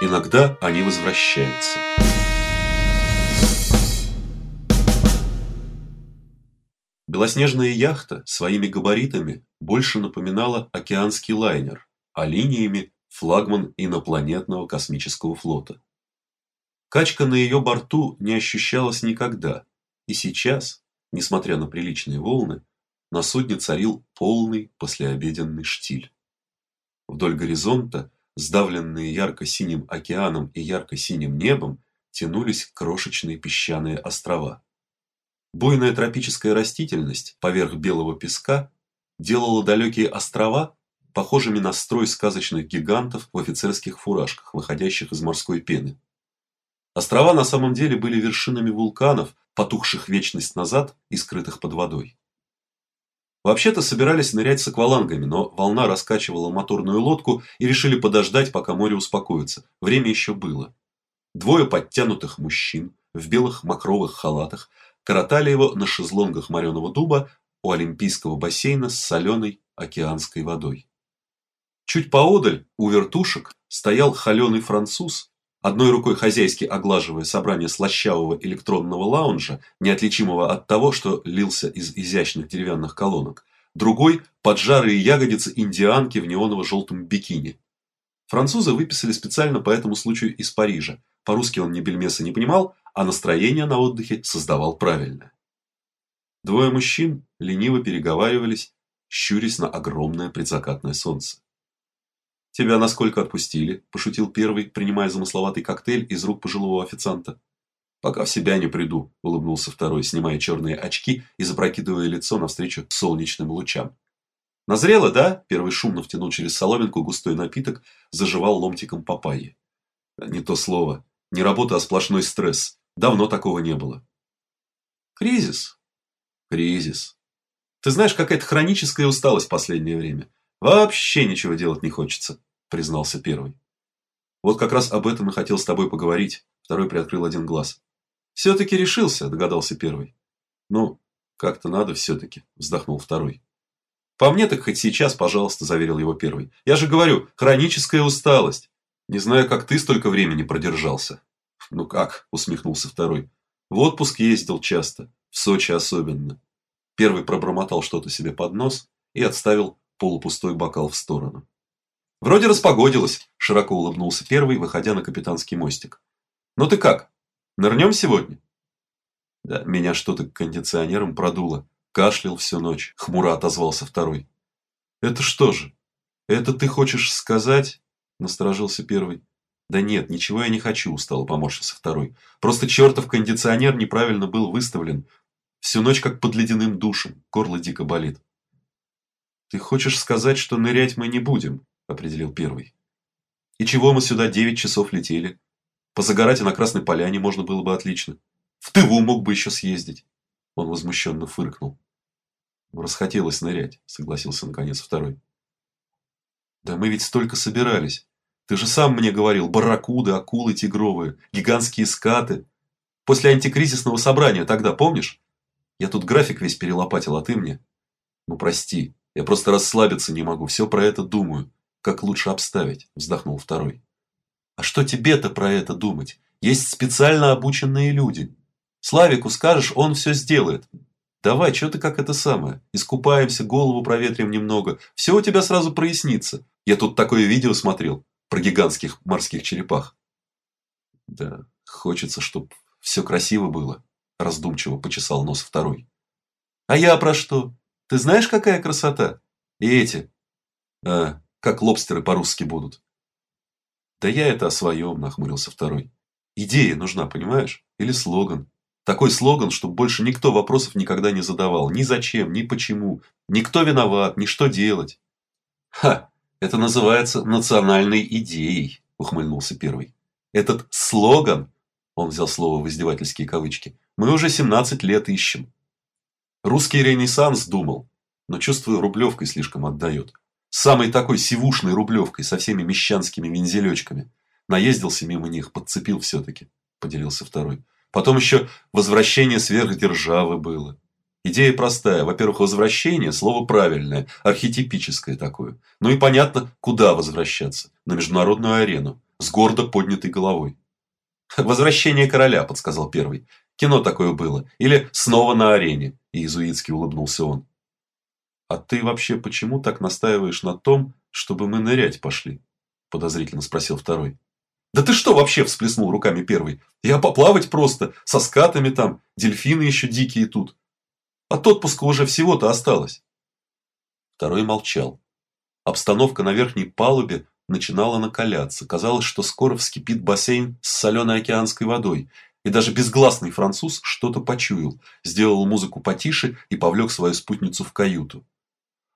Иногда они возвращаются. Белоснежная яхта своими габаритами больше напоминала океанский лайнер, а линиями флагман инопланетного космического флота. Качка на ее борту не ощущалась никогда, и сейчас, несмотря на приличные волны, на судне царил полный послеобеденный штиль. Вдоль горизонта, сдавленные ярко-синим океаном и ярко-синим небом, тянулись крошечные песчаные острова. Буйная тропическая растительность поверх белого песка делала далекие острова похожими на строй сказочных гигантов в офицерских фуражках, выходящих из морской пены. Острова на самом деле были вершинами вулканов, потухших вечность назад и скрытых под водой. Вообще-то собирались нырять с аквалангами, но волна раскачивала моторную лодку и решили подождать, пока море успокоится. Время еще было. Двое подтянутых мужчин в белых мокровых халатах коротали его на шезлонгах мореного дуба у олимпийского бассейна с соленой океанской водой. Чуть поодаль, у вертушек, стоял холеный француз, одной рукой хозяйски оглаживая собрание слащавого электронного лаунжа, неотличимого от того, что лился из изящных деревянных колонок, другой – поджарые ягодицы индианки в неоново-желтом бикини. Француза выписали специально по этому случаю из Парижа. По-русски он ни бельмеса не понимал, а настроение на отдыхе создавал правильное. Двое мужчин лениво переговаривались, щурясь на огромное предзакатное солнце. «Тебя насколько отпустили?» – пошутил первый, принимая замысловатый коктейль из рук пожилого официанта. «Пока в себя не приду», – улыбнулся второй, снимая черные очки и запрокидывая лицо навстречу солнечным лучам. «Назрело, да?» – первый шумно втянул через соломинку густой напиток, заживал ломтиком папайи. «Не то слово. Не работа, а сплошной стресс. Давно такого не было». «Кризис?» «Кризис. Ты знаешь, какая-то хроническая усталость в последнее время. Вообще ничего делать не хочется признался первый. Вот как раз об этом и хотел с тобой поговорить. Второй приоткрыл один глаз. Все-таки решился, догадался первый. Ну, как-то надо все-таки, вздохнул второй. По мне так хоть сейчас, пожалуйста, заверил его первый. Я же говорю, хроническая усталость. Не знаю, как ты столько времени продержался. Ну как, усмехнулся второй. В отпуск ездил часто, в Сочи особенно. Первый пробормотал что-то себе под нос и отставил полупустой бокал в сторону. Вроде распогодилось, широко улыбнулся первый, выходя на капитанский мостик. Ну ты как? Нырнем сегодня? Да, меня что-то кондиционером продуло. Кашлял всю ночь, хмуро отозвался второй. Это что же? Это ты хочешь сказать? Насторожился первый. Да нет, ничего я не хочу, устало поморщился второй. Просто чертов кондиционер неправильно был выставлен. Всю ночь как под ледяным душем, горло дико болит. Ты хочешь сказать, что нырять мы не будем? Определил первый. И чего мы сюда девять часов летели? Позагорать и на Красной Поляне можно было бы отлично. В Тыву мог бы еще съездить. Он возмущенно фыркнул. Расхотелось нырять, согласился наконец второй. Да мы ведь столько собирались. Ты же сам мне говорил, барракуды, акулы тигровые, гигантские скаты. После антикризисного собрания тогда, помнишь? Я тут график весь перелопатил, а ты мне? Ну прости, я просто расслабиться не могу, все про это думаю как лучше обставить, вздохнул второй. А что тебе-то про это думать? Есть специально обученные люди. Славику скажешь, он все сделает. Давай, что ты как это самое? Искупаемся, голову проветрим немного. Все у тебя сразу прояснится. Я тут такое видео смотрел про гигантских морских черепах. Да, хочется, чтобы все красиво было, раздумчиво почесал нос второй. А я про что? Ты знаешь, какая красота? И эти. А, как лобстеры по-русски будут. Да я это о своем, нахмурился второй. Идея нужна, понимаешь? Или слоган. Такой слоган, чтобы больше никто вопросов никогда не задавал. Ни зачем, ни почему. Никто виноват, ни что делать. Ха, это называется национальной идеей, ухмыльнулся первый. Этот слоган, он взял слово в издевательские кавычки, мы уже 17 лет ищем. Русский ренессанс думал, но чувствую, рублевкой слишком отдает самой такой сивушной рублевкой со всеми мещанскими вензелечками. Наездился мимо них, подцепил все-таки, поделился второй. Потом еще возвращение сверхдержавы было. Идея простая. Во-первых, возвращение – слово правильное, архетипическое такое. Ну и понятно, куда возвращаться. На международную арену. с гордо поднятой головой. «Возвращение короля», – подсказал первый. «Кино такое было. Или «Снова на арене», – иезуитски улыбнулся он. «А ты вообще почему так настаиваешь на том, чтобы мы нырять пошли?» – подозрительно спросил второй. «Да ты что вообще?» – всплеснул руками первый. «Я поплавать просто, со скатами там, дельфины еще дикие тут. От отпуска уже всего-то осталось». Второй молчал. Обстановка на верхней палубе начинала накаляться. Казалось, что скоро вскипит бассейн с соленой океанской водой. И даже безгласный француз что-то почуял, сделал музыку потише и повлек свою спутницу в каюту.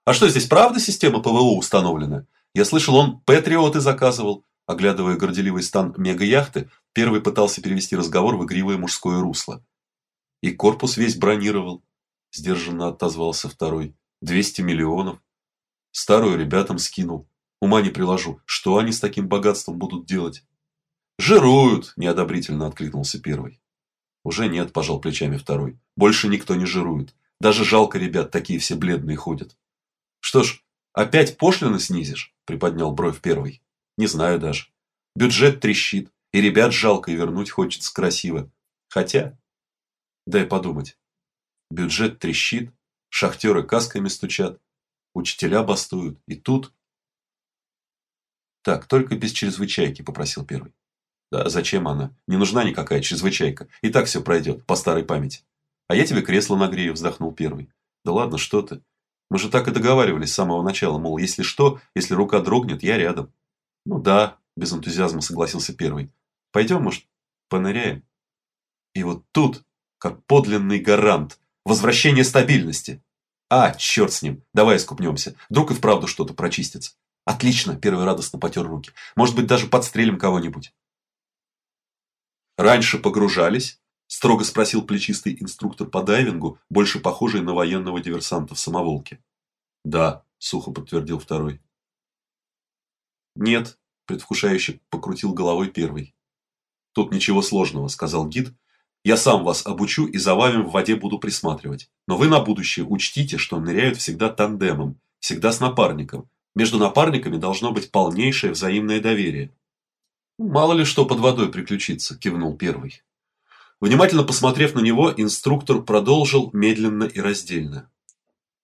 «А что, здесь правда система ПВО установлена? Я слышал, он патриоты заказывал». Оглядывая горделивый стан мега-яхты, первый пытался перевести разговор в игривое мужское русло. «И корпус весь бронировал», – сдержанно отозвался второй. «Двести миллионов. Старую ребятам скинул. Ума не приложу, что они с таким богатством будут делать? Жируют, неодобрительно откликнулся первый. Уже нет, пожал плечами второй. Больше никто не жирует. Даже жалко ребят, такие все бледные ходят. Что ж, опять пошлины снизишь? Приподнял бровь первый. Не знаю даже. Бюджет трещит, и ребят жалко и вернуть хочется красиво. Хотя, дай подумать. Бюджет трещит, шахтеры касками стучат, учителя бастуют, и тут «Так, только без чрезвычайки», – попросил первый. «Да зачем она? Не нужна никакая чрезвычайка. И так все пройдет, по старой памяти. А я тебе кресло нагрею», – вздохнул первый. «Да ладно, что ты. Мы же так и договаривались с самого начала, мол, если что, если рука дрогнет, я рядом». «Ну да», – без энтузиазма согласился первый. «Пойдем, может, поныряем?» И вот тут, как подлинный гарант, возвращение стабильности. А, черт с ним, давай искупнемся, вдруг и вправду что-то прочистится. Отлично, первый радостно потер руки. Может быть, даже подстрелим кого-нибудь. Раньше погружались? Строго спросил плечистый инструктор по дайвингу, больше похожий на военного диверсанта в самоволке. Да, сухо подтвердил второй. Нет, предвкушающе покрутил головой первый. Тут ничего сложного, сказал гид. Я сам вас обучу и за вами в воде буду присматривать. Но вы на будущее учтите, что ныряют всегда тандемом, всегда с напарником, между напарниками должно быть полнейшее взаимное доверие. «Мало ли что под водой приключится», – кивнул первый. Внимательно посмотрев на него, инструктор продолжил медленно и раздельно.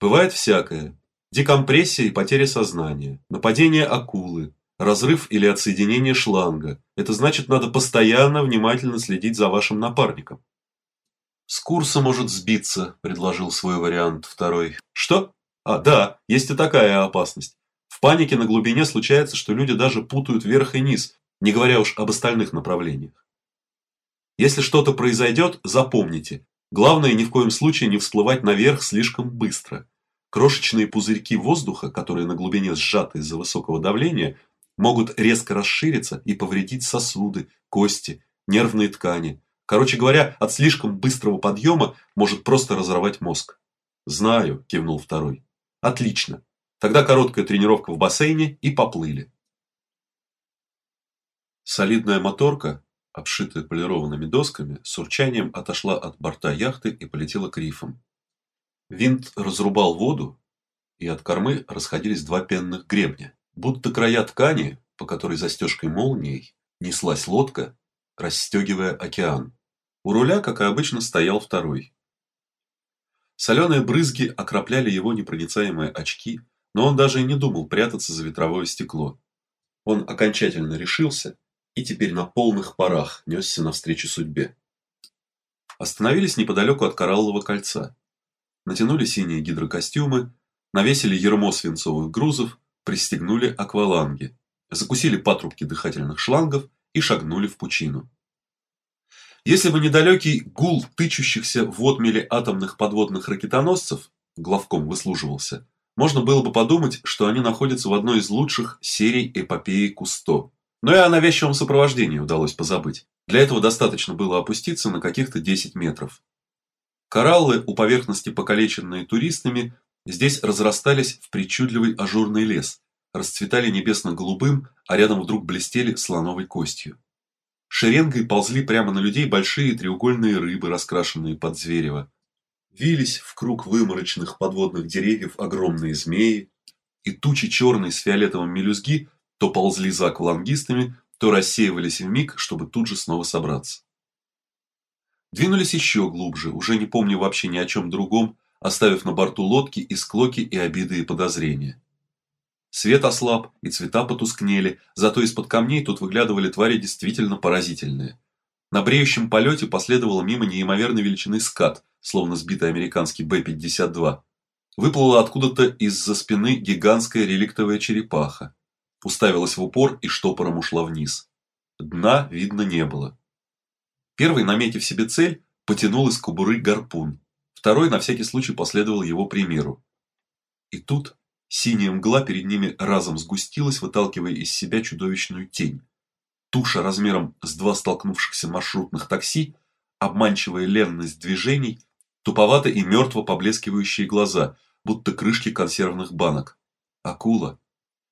«Бывает всякое. Декомпрессия и потеря сознания, нападение акулы, разрыв или отсоединение шланга. Это значит, надо постоянно внимательно следить за вашим напарником». «С курса может сбиться», – предложил свой вариант второй. «Что? А, да, есть и такая опасность. В панике на глубине случается, что люди даже путают верх и низ, не говоря уж об остальных направлениях. Если что-то произойдет, запомните, главное ни в коем случае не всплывать наверх слишком быстро. Крошечные пузырьки воздуха, которые на глубине сжаты из-за высокого давления, могут резко расшириться и повредить сосуды, кости, нервные ткани. Короче говоря, от слишком быстрого подъема может просто разорвать мозг. «Знаю», – кивнул второй. «Отлично. Тогда короткая тренировка в бассейне и поплыли. Солидная моторка, обшитая полированными досками, с урчанием отошла от борта яхты и полетела к рифам. Винт разрубал воду, и от кормы расходились два пенных гребня. Будто края ткани, по которой застежкой молнией неслась лодка, расстегивая океан. У руля, как и обычно, стоял второй. Соленые брызги окропляли его непроницаемые очки, но он даже и не думал прятаться за ветровое стекло. Он окончательно решился и теперь на полных парах несся навстречу судьбе. Остановились неподалеку от кораллового кольца. Натянули синие гидрокостюмы, навесили ермо свинцовых грузов, пристегнули акваланги, закусили патрубки дыхательных шлангов и шагнули в пучину. Если бы недалекий гул тычущихся в отмеле атомных подводных ракетоносцев, главком выслуживался, можно было бы подумать, что они находятся в одной из лучших серий эпопеи Кусто. Но и о навязчивом сопровождении удалось позабыть. Для этого достаточно было опуститься на каких-то 10 метров. Кораллы, у поверхности покалеченные туристами, здесь разрастались в причудливый ажурный лес, расцветали небесно-голубым, а рядом вдруг блестели слоновой костью. Шеренгой ползли прямо на людей большие треугольные рыбы, раскрашенные под зверево. Вились в круг выморочных подводных деревьев огромные змеи, и тучи черной с фиолетовым мелюзги то ползли за аквалангистами, то рассеивались в миг, чтобы тут же снова собраться. Двинулись еще глубже, уже не помня вообще ни о чем другом, оставив на борту лодки и склоки и обиды и подозрения. Свет ослаб, и цвета потускнели, зато из-под камней тут выглядывали твари действительно поразительные. На бреющем полете последовало мимо неимоверной величины скат, словно сбитый американский Б-52. Выплыла откуда-то из-за спины гигантская реликтовая черепаха. Уставилась в упор и штопором ушла вниз. Дна видно не было. Первый, наметив себе цель, потянул из кобуры гарпун. Второй на всякий случай последовал его примеру. И тут синяя мгла перед ними разом сгустилась, выталкивая из себя чудовищную тень. Туша размером с два столкнувшихся маршрутных такси, обманчивая ленность движений, туповато и мертво поблескивающие глаза, будто крышки консервных банок. Акула.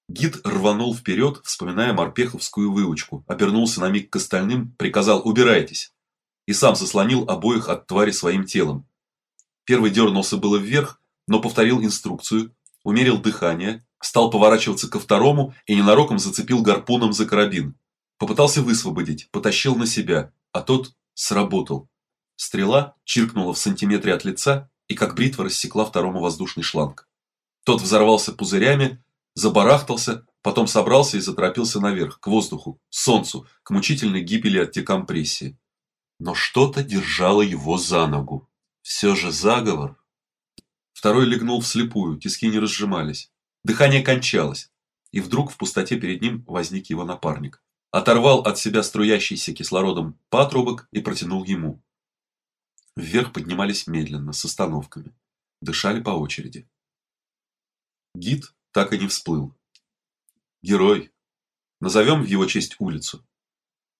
Гид рванул вперед, вспоминая морпеховскую выучку, обернулся на миг к остальным, приказал «убирайтесь» и сам заслонил обоих от твари своим телом. Первый дернулся было вверх, но повторил инструкцию, умерил дыхание, стал поворачиваться ко второму и ненароком зацепил гарпуном за карабин. Попытался высвободить, потащил на себя, а тот сработал. Стрела чиркнула в сантиметре от лица и как бритва рассекла второму воздушный шланг. Тот взорвался пузырями, забарахтался, потом собрался и заторопился наверх, к воздуху, солнцу, к мучительной гибели от декомпрессии. Но что-то держало его за ногу. Все же заговор. Второй легнул вслепую, тиски не разжимались. Дыхание кончалось, и вдруг в пустоте перед ним возник его напарник оторвал от себя струящийся кислородом патрубок и протянул ему. Вверх поднимались медленно, с остановками. Дышали по очереди. Гид так и не всплыл. «Герой. Назовем в его честь улицу?»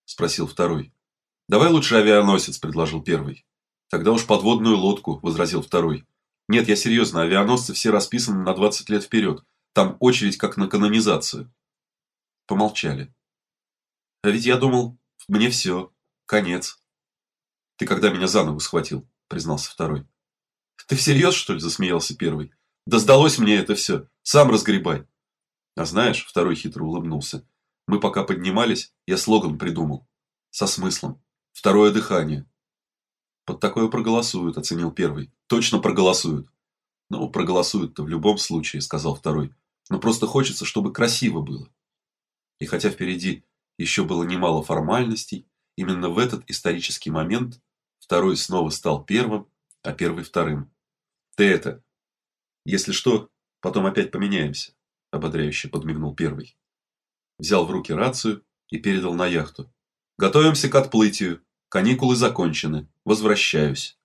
Спросил второй. «Давай лучше авианосец», – предложил первый. «Тогда уж подводную лодку», – возразил второй. «Нет, я серьезно, авианосцы все расписаны на 20 лет вперед. Там очередь как на канонизацию». Помолчали. А ведь я думал, мне все, конец. Ты когда меня за ногу схватил, признался второй. Ты всерьез, что ли, засмеялся первый? Да сдалось мне это все, сам разгребай. А знаешь, второй хитро улыбнулся. Мы пока поднимались, я слоган придумал. Со смыслом. Второе дыхание. Под такое проголосуют, оценил первый. Точно проголосуют. Ну, проголосуют-то в любом случае, сказал второй. Но просто хочется, чтобы красиво было. И хотя впереди еще было немало формальностей, именно в этот исторический момент второй снова стал первым, а первый вторым. Ты это, если что, потом опять поменяемся, ободряюще подмигнул первый. Взял в руки рацию и передал на яхту. Готовимся к отплытию. Каникулы закончены. Возвращаюсь.